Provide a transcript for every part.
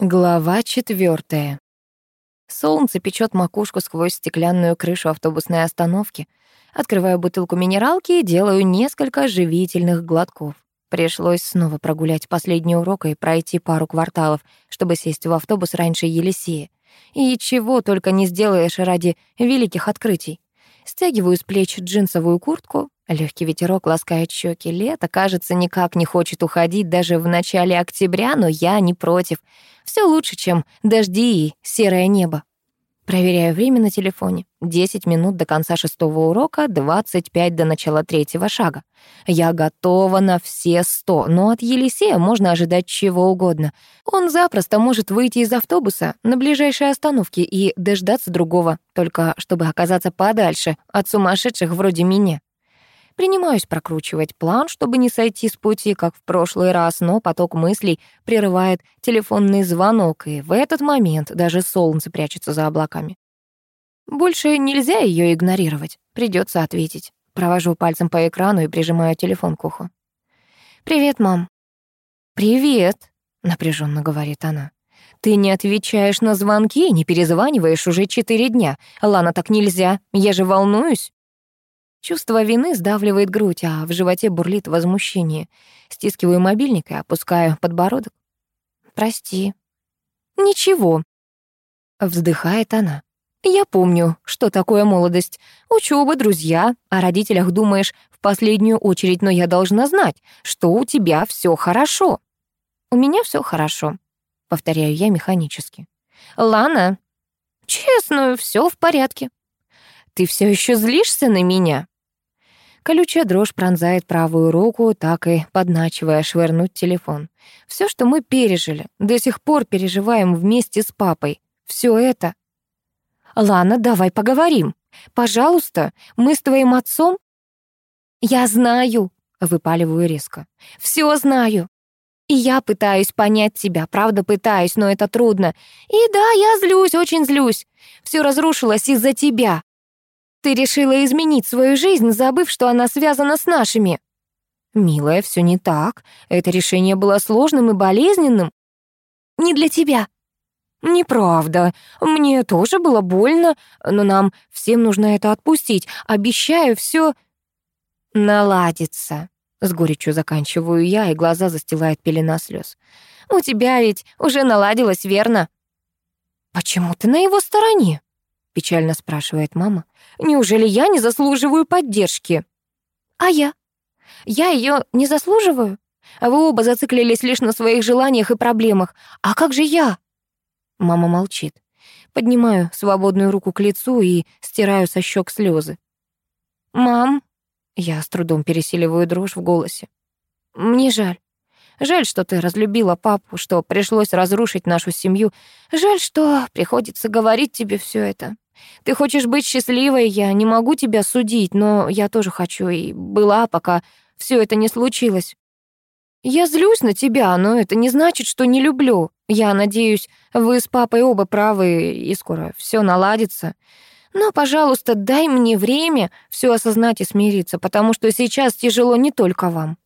Глава четвертая. Солнце печет макушку сквозь стеклянную крышу автобусной остановки. Открываю бутылку минералки и делаю несколько живительных глотков. Пришлось снова прогулять последний урок и пройти пару кварталов, чтобы сесть в автобус раньше Елисея. И чего только не сделаешь ради великих открытий. Стягиваю с плеч джинсовую куртку, Легкий ветерок ласкает щеки. Лето, кажется, никак не хочет уходить даже в начале октября, но я не против. Все лучше, чем дожди и серое небо. Проверяю время на телефоне. 10 минут до конца шестого урока, 25 до начала третьего шага. Я готова на все сто, но от Елисея можно ожидать чего угодно. Он запросто может выйти из автобуса на ближайшей остановке и дождаться другого, только чтобы оказаться подальше от сумасшедших вроде меня. Принимаюсь прокручивать план, чтобы не сойти с пути, как в прошлый раз, но поток мыслей прерывает телефонный звонок, и в этот момент даже солнце прячется за облаками. Больше нельзя ее игнорировать, придется ответить. Провожу пальцем по экрану и прижимаю телефон к уху. «Привет, мам». «Привет», — напряженно говорит она. «Ты не отвечаешь на звонки и не перезваниваешь уже четыре дня. Лана, так нельзя, я же волнуюсь». Чувство вины сдавливает грудь, а в животе бурлит возмущение. Стискиваю мобильник и опускаю подбородок. «Прости». «Ничего», — вздыхает она. «Я помню, что такое молодость. Учёба, друзья. О родителях думаешь в последнюю очередь, но я должна знать, что у тебя всё хорошо». «У меня всё хорошо», — повторяю я механически. «Лана, честно, всё в порядке». «Ты всё ещё злишься на меня?» Колючая дрожь пронзает правую руку, так и подначивая швырнуть телефон. Все, что мы пережили, до сих пор переживаем вместе с папой. Все это... Лана, давай поговорим. Пожалуйста, мы с твоим отцом... Я знаю, выпаливаю резко. Все знаю. И я пытаюсь понять тебя, правда пытаюсь, но это трудно. И да, я злюсь, очень злюсь. Все разрушилось из-за тебя. Ты решила изменить свою жизнь, забыв, что она связана с нашими. Милая, все не так. Это решение было сложным и болезненным. Не для тебя. Неправда. Мне тоже было больно, но нам всем нужно это отпустить. Обещаю, все наладится. С горечью заканчиваю я, и глаза застилает пелена слез. У тебя ведь уже наладилось, верно? Почему ты на его стороне? Печально спрашивает мама. Неужели я не заслуживаю поддержки? А я? Я ее не заслуживаю? Вы оба зациклились лишь на своих желаниях и проблемах. А как же я? Мама молчит. Поднимаю свободную руку к лицу и стираю со щек слезы. «Мам», я с трудом пересиливаю дрожь в голосе. «Мне жаль. Жаль, что ты разлюбила папу, что пришлось разрушить нашу семью. Жаль, что приходится говорить тебе все это. Ты хочешь быть счастливой, я не могу тебя судить, но я тоже хочу и была, пока все это не случилось. Я злюсь на тебя, но это не значит, что не люблю. Я надеюсь, вы с папой оба правы, и скоро все наладится. Но, пожалуйста, дай мне время все осознать и смириться, потому что сейчас тяжело не только вам.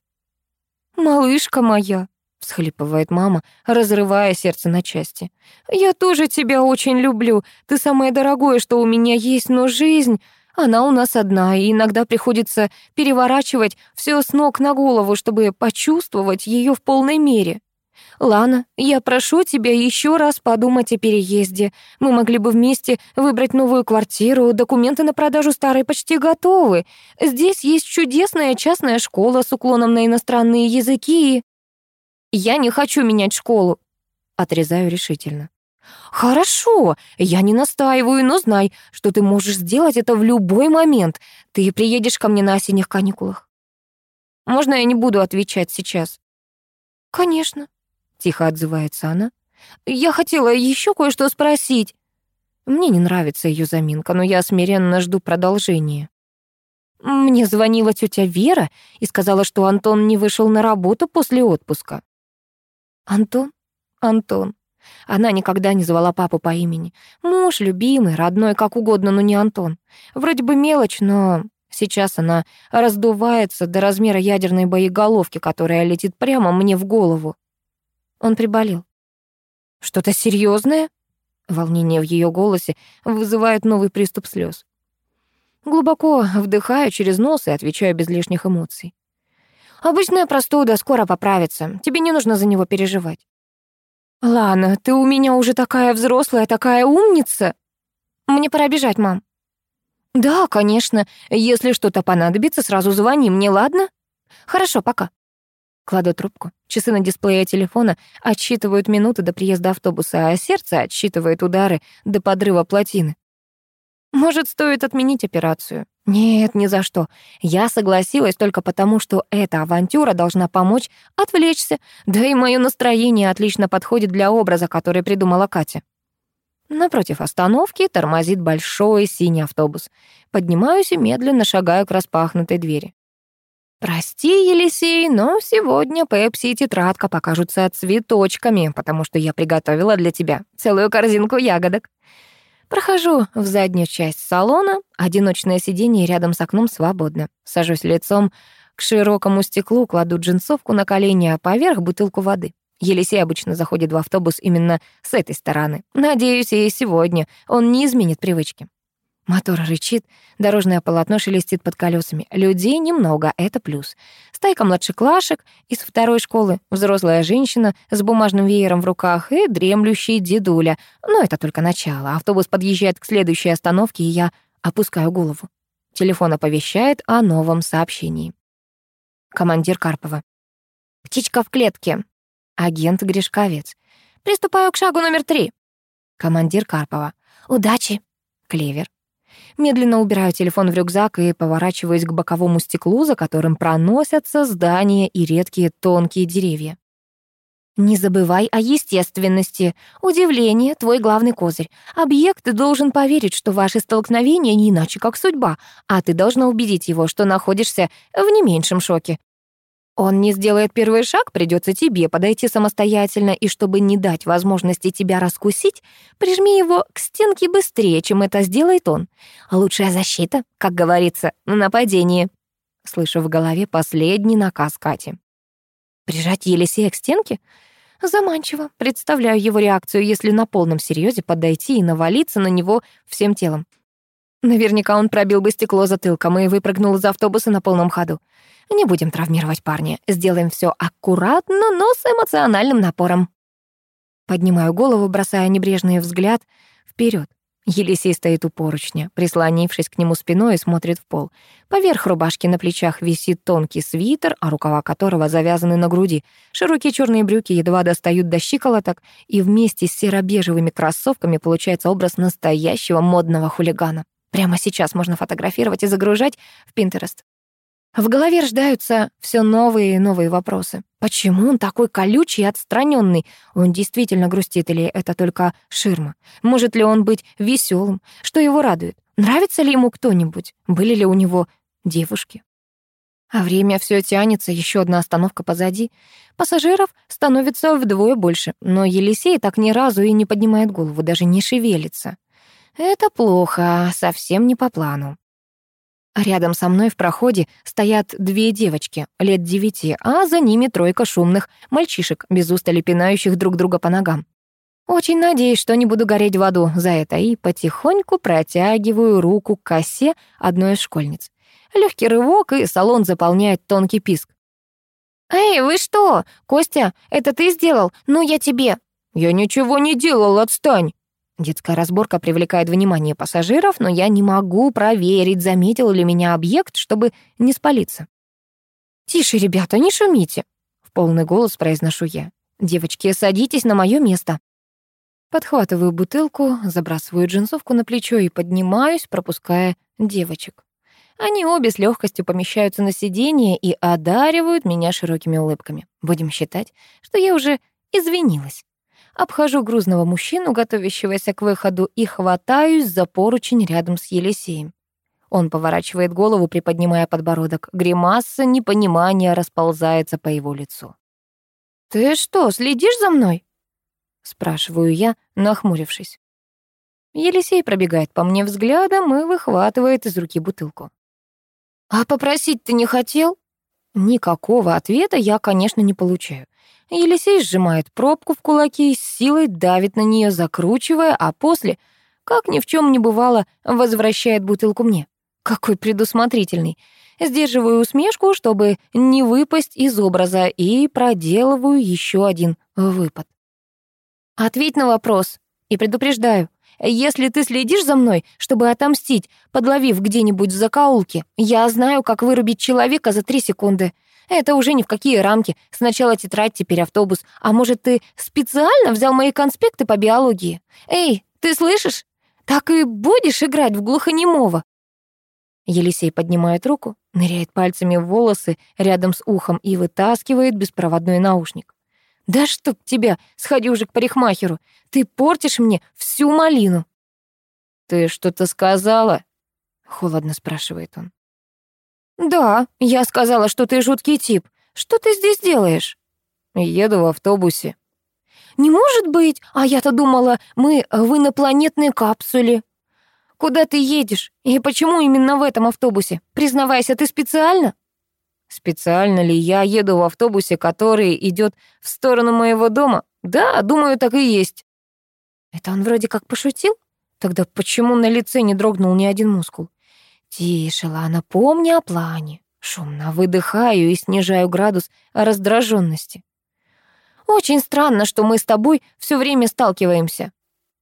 Малышка моя, — всхлипывает мама, разрывая сердце на части. «Я тоже тебя очень люблю. Ты самое дорогое, что у меня есть, но жизнь, она у нас одна, и иногда приходится переворачивать все с ног на голову, чтобы почувствовать ее в полной мере. Лана, я прошу тебя еще раз подумать о переезде. Мы могли бы вместе выбрать новую квартиру, документы на продажу старой почти готовы. Здесь есть чудесная частная школа с уклоном на иностранные языки и... Я не хочу менять школу. Отрезаю решительно. «Хорошо, я не настаиваю, но знай, что ты можешь сделать это в любой момент. Ты приедешь ко мне на осенних каникулах». «Можно я не буду отвечать сейчас?» «Конечно», — тихо отзывается она. «Я хотела еще кое-что спросить». Мне не нравится ее заминка, но я смиренно жду продолжения. Мне звонила тетя Вера и сказала, что Антон не вышел на работу после отпуска. Антон? Антон. Она никогда не звала папу по имени. Муж, любимый, родной, как угодно, но не Антон. Вроде бы мелочь, но сейчас она раздувается до размера ядерной боеголовки, которая летит прямо мне в голову. Он приболел. Что-то серьезное? Волнение в ее голосе вызывает новый приступ слез. Глубоко вдыхаю через нос и отвечаю без лишних эмоций. «Обычная простуда скоро поправится. Тебе не нужно за него переживать». «Лана, ты у меня уже такая взрослая, такая умница!» «Мне пора бежать, мам». «Да, конечно. Если что-то понадобится, сразу звони мне, ладно?» «Хорошо, пока». Кладу трубку. Часы на дисплее телефона отсчитывают минуты до приезда автобуса, а сердце отсчитывает удары до подрыва плотины. Может, стоит отменить операцию? Нет, ни за что. Я согласилась только потому, что эта авантюра должна помочь отвлечься, да и мое настроение отлично подходит для образа, который придумала Катя. Напротив остановки тормозит большой синий автобус. Поднимаюсь и медленно шагаю к распахнутой двери. «Прости, Елисей, но сегодня Пепси и тетрадка покажутся цветочками, потому что я приготовила для тебя целую корзинку ягодок». Прохожу в заднюю часть салона, одиночное сиденье рядом с окном свободно. Сажусь лицом к широкому стеклу, кладу джинсовку на колени, а поверх бутылку воды. Елисей обычно заходит в автобус именно с этой стороны. Надеюсь, и сегодня он не изменит привычки. Мотор рычит, дорожное полотно шелестит под колесами. Людей немного, это плюс. Стайка младшеклашек из второй школы, взрослая женщина с бумажным веером в руках и дремлющий дедуля. Но это только начало. Автобус подъезжает к следующей остановке, и я опускаю голову. Телефон оповещает о новом сообщении. Командир Карпова. «Птичка в клетке». Агент Гришковец. «Приступаю к шагу номер три». Командир Карпова. «Удачи». Клевер. Медленно убираю телефон в рюкзак и поворачиваюсь к боковому стеклу, за которым проносятся здания и редкие тонкие деревья. Не забывай о естественности. Удивление — твой главный козырь. Объект должен поверить, что ваши столкновения не иначе, как судьба, а ты должна убедить его, что находишься в не меньшем шоке. Он не сделает первый шаг, придется тебе подойти самостоятельно, и чтобы не дать возможности тебя раскусить, прижми его к стенке быстрее, чем это сделает он. Лучшая защита, как говорится, нападение. Слышу в голове последний наказ Кати. Прижать Елисея к стенке? Заманчиво. Представляю его реакцию, если на полном серьезе подойти и навалиться на него всем телом. Наверняка он пробил бы стекло затылком и выпрыгнул из автобуса на полном ходу. Не будем травмировать парня. Сделаем все аккуратно, но с эмоциональным напором. Поднимаю голову, бросая небрежный взгляд вперед. Елисей стоит у поручня, прислонившись к нему спиной и смотрит в пол. Поверх рубашки на плечах висит тонкий свитер, а рукава которого завязаны на груди. Широкие черные брюки едва достают до щиколоток, и вместе с серо-бежевыми кроссовками получается образ настоящего модного хулигана. Прямо сейчас можно фотографировать и загружать в Pinterest. В голове рождаются все новые и новые вопросы. Почему он такой колючий и отстраненный? Он действительно грустит или это только ширма? Может ли он быть веселым? Что его радует? Нравится ли ему кто-нибудь? Были ли у него девушки? А время все тянется, еще одна остановка позади. Пассажиров становится вдвое больше, но Елисей так ни разу и не поднимает голову, даже не шевелится. Это плохо, совсем не по плану. Рядом со мной в проходе стоят две девочки, лет девяти, а за ними тройка шумных мальчишек, без устали пинающих друг друга по ногам. Очень надеюсь, что не буду гореть в аду за это, и потихоньку протягиваю руку к косе одной из школьниц. Легкий рывок, и салон заполняет тонкий писк. «Эй, вы что? Костя, это ты сделал? Ну, я тебе...» «Я ничего не делал, отстань!» Детская разборка привлекает внимание пассажиров, но я не могу проверить, заметил ли меня объект, чтобы не спалиться. «Тише, ребята, не шумите!» — в полный голос произношу я. «Девочки, садитесь на мое место!» Подхватываю бутылку, забрасываю джинсовку на плечо и поднимаюсь, пропуская девочек. Они обе с легкостью помещаются на сиденье и одаривают меня широкими улыбками. Будем считать, что я уже извинилась. Обхожу грузного мужчину, готовящегося к выходу, и хватаюсь за поручень рядом с Елисеем. Он поворачивает голову, приподнимая подбородок. Гримаса непонимания расползается по его лицу. «Ты что, следишь за мной?» Спрашиваю я, нахмурившись. Елисей пробегает по мне взглядом и выхватывает из руки бутылку. «А попросить ты не хотел?» Никакого ответа я, конечно, не получаю. Елисей сжимает пробку в кулаке и с силой давит на нее, закручивая, а после, как ни в чем не бывало, возвращает бутылку мне. Какой предусмотрительный. Сдерживаю усмешку, чтобы не выпасть из образа, и проделываю еще один выпад. Ответь на вопрос. И предупреждаю, если ты следишь за мной, чтобы отомстить, подловив где-нибудь в закоулке, я знаю, как вырубить человека за три секунды. Это уже ни в какие рамки. Сначала тетрадь, теперь автобус. А может, ты специально взял мои конспекты по биологии? Эй, ты слышишь? Так и будешь играть в глухонемого. Елисей поднимает руку, ныряет пальцами в волосы рядом с ухом и вытаскивает беспроводной наушник. «Да чтоб тебя! Сходи уже к парикмахеру! Ты портишь мне всю малину!» «Ты что-то сказала?» — холодно спрашивает он. «Да, я сказала, что ты жуткий тип. Что ты здесь делаешь?» «Еду в автобусе». «Не может быть! А я-то думала, мы в инопланетной капсуле». Куда ты едешь? И почему именно в этом автобусе? Признавайся, ты специально?» «Специально ли я еду в автобусе, который идет в сторону моего дома? Да, думаю, так и есть». Это он вроде как пошутил? Тогда почему на лице не дрогнул ни один мускул? «Тише, Лана, помни о плане». Шумно выдыхаю и снижаю градус раздраженности. «Очень странно, что мы с тобой все время сталкиваемся.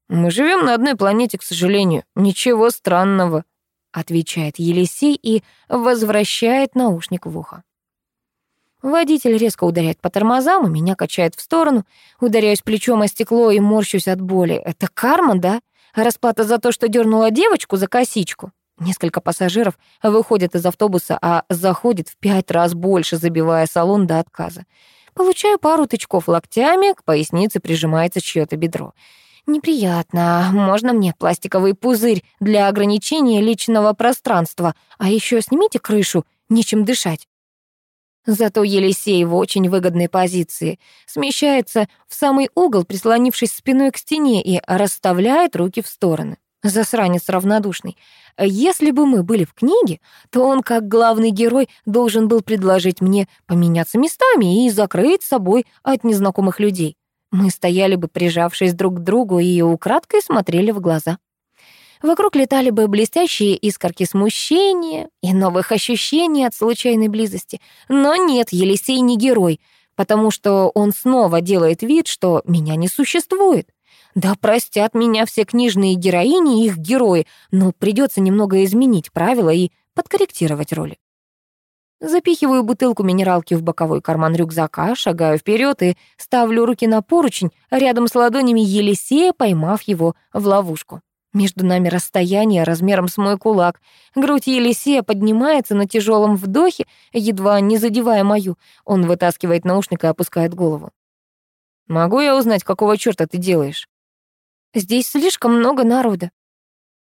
«Мы живем на одной планете, к сожалению. Ничего странного», — отвечает Елисей и возвращает наушник в ухо. Водитель резко ударяет по тормозам, и меня качает в сторону. Ударяюсь плечом о стекло и морщусь от боли. Это карма, да? Расплата за то, что дернула девочку за косичку. Несколько пассажиров выходят из автобуса, а заходит в пять раз больше, забивая салон до отказа. Получаю пару тычков локтями, к пояснице прижимается чьё-то бедро. Неприятно. Можно мне пластиковый пузырь для ограничения личного пространства? А еще снимите крышу, нечем дышать. Зато Елисей в очень выгодной позиции. Смещается в самый угол, прислонившись спиной к стене и расставляет руки в стороны. Засранец равнодушный. Если бы мы были в книге, то он, как главный герой, должен был предложить мне поменяться местами и закрыть собой от незнакомых людей. Мы стояли бы, прижавшись друг к другу, и украдкой смотрели в глаза. Вокруг летали бы блестящие искорки смущения и новых ощущений от случайной близости. Но нет, Елисей не герой, потому что он снова делает вид, что меня не существует. Да простят меня все книжные героини и их герои, но придется немного изменить правила и подкорректировать роли. Запихиваю бутылку минералки в боковой карман рюкзака, шагаю вперед и ставлю руки на поручень рядом с ладонями Елисея, поймав его в ловушку. Между нами расстояние размером с мой кулак. Грудь Елисея поднимается на тяжелом вдохе, едва не задевая мою. Он вытаскивает наушник и опускает голову. «Могу я узнать, какого чёрта ты делаешь?» «Здесь слишком много народа».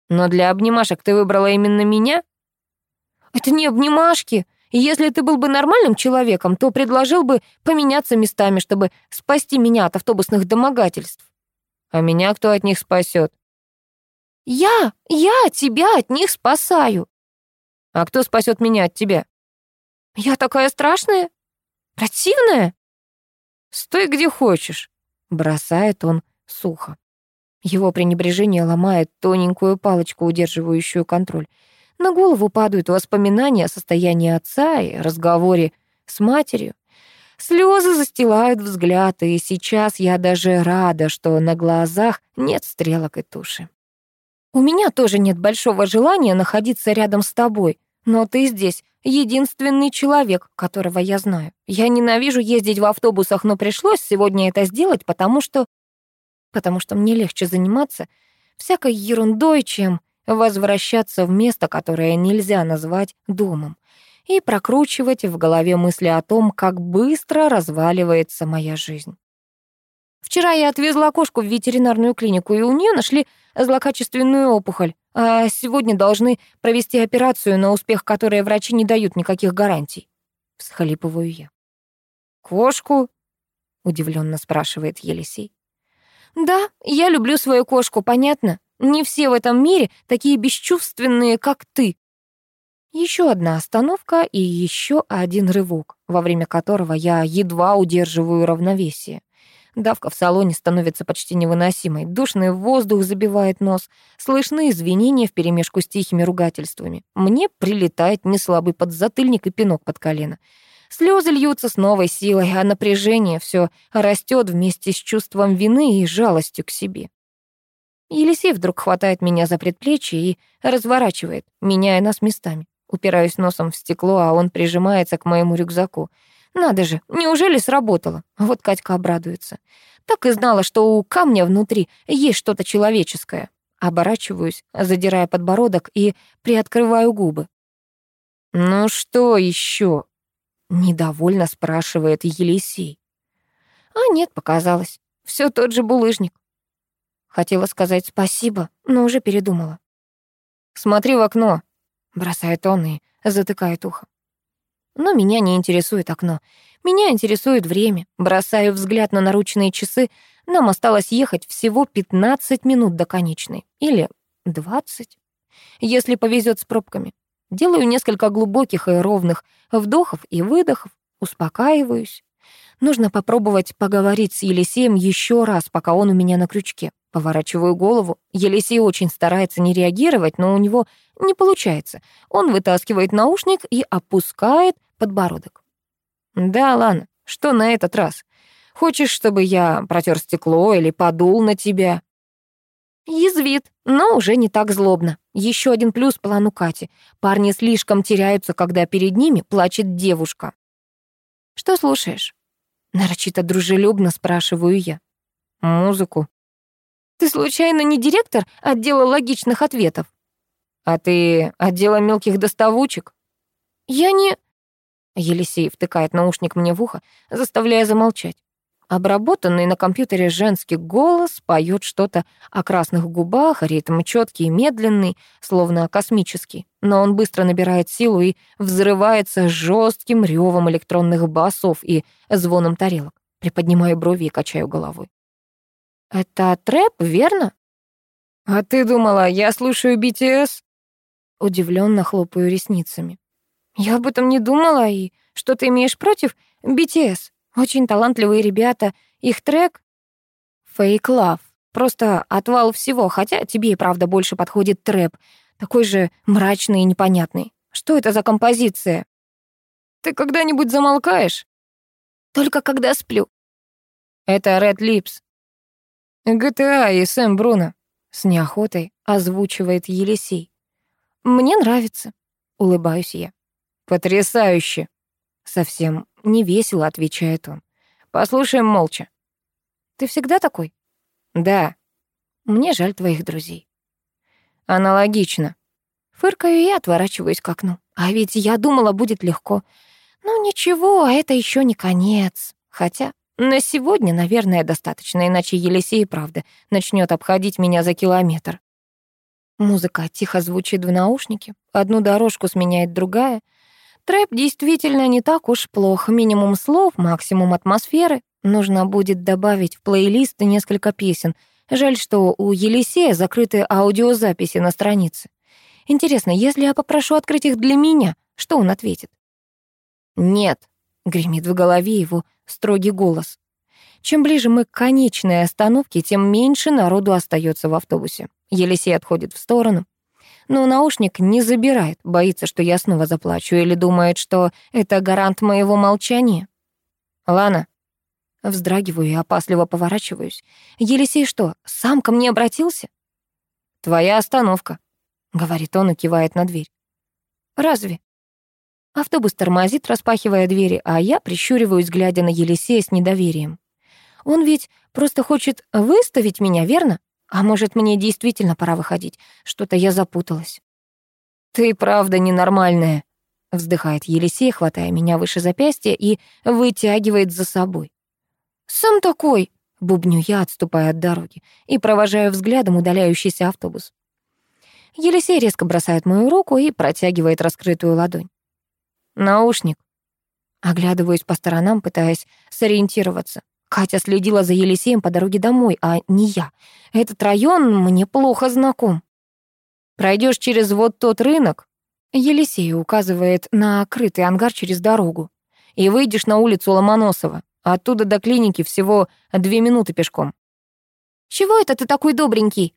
«Но для обнимашек ты выбрала именно меня?» «Это не обнимашки. Если ты был бы нормальным человеком, то предложил бы поменяться местами, чтобы спасти меня от автобусных домогательств. А меня кто от них спасет? Я, я тебя от них спасаю. А кто спасет меня от тебя? Я такая страшная? Противная? Стой где хочешь, бросает он сухо. Его пренебрежение ломает тоненькую палочку, удерживающую контроль. На голову падают воспоминания о состоянии отца и разговоре с матерью. Слезы застилают взгляд, и сейчас я даже рада, что на глазах нет стрелок и туши. У меня тоже нет большого желания находиться рядом с тобой, но ты здесь единственный человек, которого я знаю. Я ненавижу ездить в автобусах, но пришлось сегодня это сделать, потому что... Потому что мне легче заниматься всякой ерундой, чем возвращаться в место, которое нельзя назвать домом, и прокручивать в голове мысли о том, как быстро разваливается моя жизнь. Вчера я отвезла кошку в ветеринарную клинику, и у нее нашли злокачественную опухоль, а сегодня должны провести операцию, на успех которой врачи не дают никаких гарантий. Всхлипываю я. «Кошку?» — удивленно спрашивает Елисей. «Да, я люблю свою кошку, понятно? Не все в этом мире такие бесчувственные, как ты. Еще одна остановка и еще один рывок, во время которого я едва удерживаю равновесие. Давка в салоне становится почти невыносимой. Душный воздух забивает нос. Слышны извинения вперемешку с тихими ругательствами. Мне прилетает неслабый подзатыльник и пинок под колено. Слезы льются с новой силой, а напряжение все растет вместе с чувством вины и жалостью к себе. Елисей вдруг хватает меня за предплечье и разворачивает, меняя нас местами. Упираюсь носом в стекло, а он прижимается к моему рюкзаку. Надо же, неужели сработало? Вот Катька обрадуется. Так и знала, что у камня внутри есть что-то человеческое. Оборачиваюсь, задирая подбородок и приоткрываю губы. «Ну что еще?» — недовольно спрашивает Елисей. А нет, показалось. Все тот же булыжник. Хотела сказать спасибо, но уже передумала. «Смотри в окно», — бросает он и затыкает ухо. Но меня не интересует окно. Меня интересует время. Бросаю взгляд на наручные часы. Нам осталось ехать всего 15 минут до конечной. Или 20. Если повезет с пробками. Делаю несколько глубоких и ровных вдохов и выдохов. Успокаиваюсь. Нужно попробовать поговорить с Елисеем еще раз, пока он у меня на крючке. Поворачиваю голову. Елисей очень старается не реагировать, но у него не получается. Он вытаскивает наушник и опускает подбородок. «Да, ладно, что на этот раз? Хочешь, чтобы я протер стекло или подул на тебя?» Язвит, но уже не так злобно. Еще один плюс плану Кати. Парни слишком теряются, когда перед ними плачет девушка. «Что слушаешь?» Нарочито дружелюбно спрашиваю я. «Музыку». «Ты случайно не директор отдела логичных ответов?» «А ты отдела мелких доставучек?» «Я не...» Елисей втыкает наушник мне в ухо, заставляя замолчать. Обработанный на компьютере женский голос поет что-то о красных губах, ритм четкий и медленный, словно космический. Но он быстро набирает силу и взрывается жестким ревом электронных басов и звоном тарелок. Приподнимаю брови и качаю головой. «Это трэп, верно?» «А ты думала, я слушаю BTS?» Удивленно хлопаю ресницами. «Я об этом не думала, и что ты имеешь против BTS? Очень талантливые ребята, их трек «Fake Love». Просто отвал всего, хотя тебе и правда больше подходит трэп, такой же мрачный и непонятный. Что это за композиция? Ты когда-нибудь замолкаешь? Только когда сплю. Это Red Lips. GTA и Сэм Бруно. С неохотой озвучивает Елисей. Мне нравится, улыбаюсь я. Потрясающе. Совсем не весело, отвечает он. Послушаем молча. Ты всегда такой? Да. Мне жаль твоих друзей. Аналогично. Фыркаю и отворачиваюсь к окну. А ведь я думала, будет легко. Ну ничего, а это еще не конец. Хотя на сегодня, наверное, достаточно, иначе Елисей, правда, начнет обходить меня за километр. Музыка тихо звучит в наушнике, одну дорожку сменяет другая — Трэп действительно не так уж плох. Минимум слов, максимум атмосферы. Нужно будет добавить в плейлист несколько песен. Жаль, что у Елисея закрыты аудиозаписи на странице. Интересно, если я попрошу открыть их для меня, что он ответит? «Нет», — гремит в голове его строгий голос. Чем ближе мы к конечной остановке, тем меньше народу остается в автобусе. Елисей отходит в сторону но наушник не забирает, боится, что я снова заплачу, или думает, что это гарант моего молчания. Лана. Вздрагиваю и опасливо поворачиваюсь. Елисей что, сам ко мне обратился? «Твоя остановка», — говорит он и кивает на дверь. «Разве?» Автобус тормозит, распахивая двери, а я прищуриваюсь, глядя на Елисея с недоверием. Он ведь просто хочет выставить меня, верно? А может, мне действительно пора выходить? Что-то я запуталась. «Ты правда ненормальная», — вздыхает Елисей, хватая меня выше запястья и вытягивает за собой. «Сам такой», — бубню я, отступая от дороги, и провожаю взглядом удаляющийся автобус. Елисей резко бросает мою руку и протягивает раскрытую ладонь. «Наушник». Оглядываюсь по сторонам, пытаясь сориентироваться. Катя следила за Елисеем по дороге домой, а не я. Этот район мне плохо знаком. Пройдешь через вот тот рынок, Елисей указывает на крытый ангар через дорогу. И выйдешь на улицу Ломоносова. Оттуда до клиники всего две минуты пешком. «Чего это ты такой добренький?»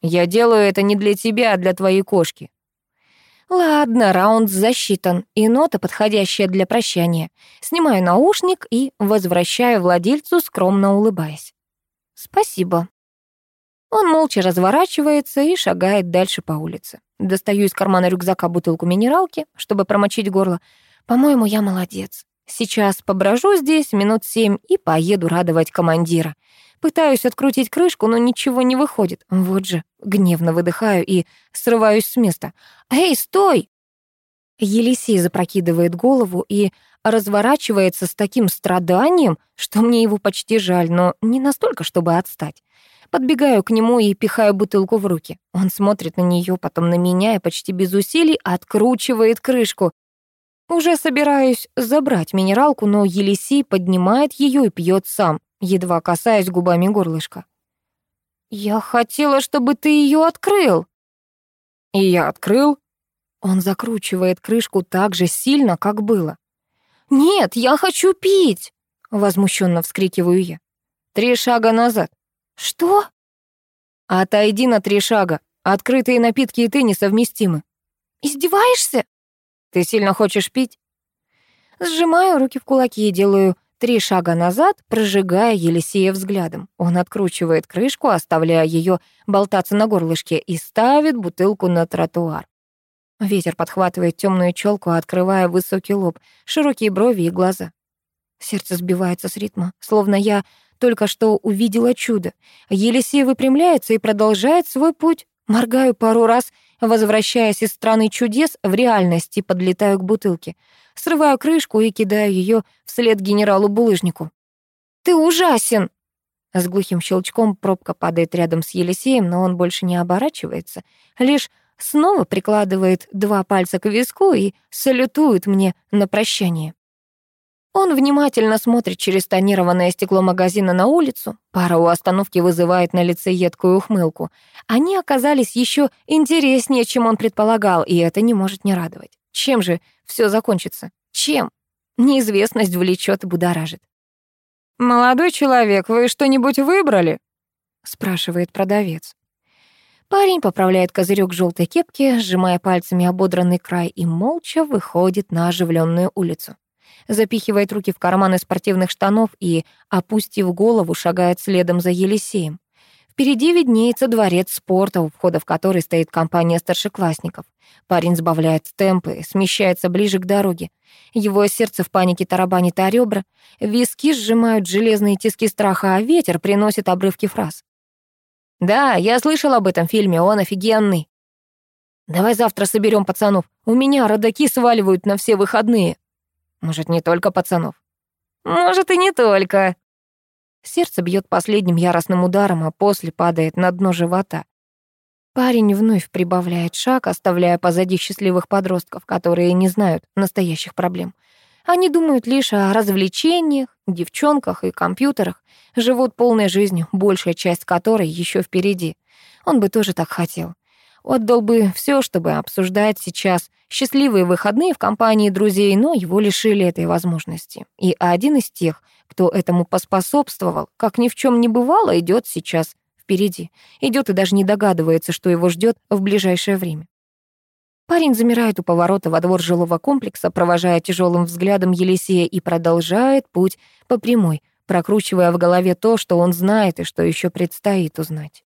«Я делаю это не для тебя, а для твоей кошки». Ладно, раунд засчитан, и нота, подходящая для прощания. Снимаю наушник и возвращаю владельцу, скромно улыбаясь. «Спасибо». Он молча разворачивается и шагает дальше по улице. Достаю из кармана рюкзака бутылку минералки, чтобы промочить горло. По-моему, я молодец. Сейчас поброжу здесь минут семь и поеду радовать командира. Пытаюсь открутить крышку, но ничего не выходит. Вот же, гневно выдыхаю и срываюсь с места. «Эй, стой!» Елисей запрокидывает голову и разворачивается с таким страданием, что мне его почти жаль, но не настолько, чтобы отстать. Подбегаю к нему и пихаю бутылку в руки. Он смотрит на нее, потом на меня и почти без усилий откручивает крышку. Уже собираюсь забрать минералку, но Елисей поднимает ее и пьет сам, едва касаясь губами горлышка. «Я хотела, чтобы ты ее открыл». «И я открыл». Он закручивает крышку так же сильно, как было. «Нет, я хочу пить!» — возмущенно вскрикиваю я. «Три шага назад». «Что?» «Отойди на три шага. Открытые напитки и ты несовместимы». «Издеваешься?» «Ты сильно хочешь пить?» Сжимаю руки в кулаки и делаю три шага назад, прожигая Елисея взглядом. Он откручивает крышку, оставляя ее болтаться на горлышке, и ставит бутылку на тротуар. Ветер подхватывает темную челку, открывая высокий лоб, широкие брови и глаза. Сердце сбивается с ритма, словно я только что увидела чудо. Елисей выпрямляется и продолжает свой путь. Моргаю пару раз, возвращаясь из страны чудес, в реальности подлетаю к бутылке. Срываю крышку и кидаю ее вслед генералу-булыжнику. «Ты ужасен!» С глухим щелчком пробка падает рядом с Елисеем, но он больше не оборачивается, лишь снова прикладывает два пальца к виску и салютует мне на прощание. Он внимательно смотрит через тонированное стекло магазина на улицу. Пара у остановки вызывает на лице едкую ухмылку. Они оказались еще интереснее, чем он предполагал, и это не может не радовать. Чем же все закончится? Чем? Неизвестность влечет и будоражит. «Молодой человек, вы что-нибудь выбрали?» — спрашивает продавец. Парень поправляет козырек желтой кепки, сжимая пальцами ободранный край, и молча выходит на оживленную улицу запихивает руки в карманы спортивных штанов и, опустив голову, шагает следом за Елисеем. Впереди виднеется дворец спорта, у входа в который стоит компания старшеклассников. Парень сбавляет темпы, смещается ближе к дороге. Его сердце в панике тарабанит о ребра, виски сжимают железные тиски страха, а ветер приносит обрывки фраз. «Да, я слышал об этом фильме, он офигенный». «Давай завтра соберем пацанов. У меня родаки сваливают на все выходные». Может, не только пацанов? Может, и не только. Сердце бьет последним яростным ударом, а после падает на дно живота. Парень вновь прибавляет шаг, оставляя позади счастливых подростков, которые не знают настоящих проблем. Они думают лишь о развлечениях, девчонках и компьютерах, живут полной жизнью, большая часть которой еще впереди. Он бы тоже так хотел. Отдал бы все, чтобы обсуждать сейчас счастливые выходные в компании друзей, но его лишили этой возможности. И один из тех, кто этому поспособствовал, как ни в чем не бывало, идет сейчас впереди. Идет и даже не догадывается, что его ждет в ближайшее время. Парень замирает у поворота во двор жилого комплекса, провожая тяжелым взглядом Елисея и продолжает путь по прямой, прокручивая в голове то, что он знает и что еще предстоит узнать.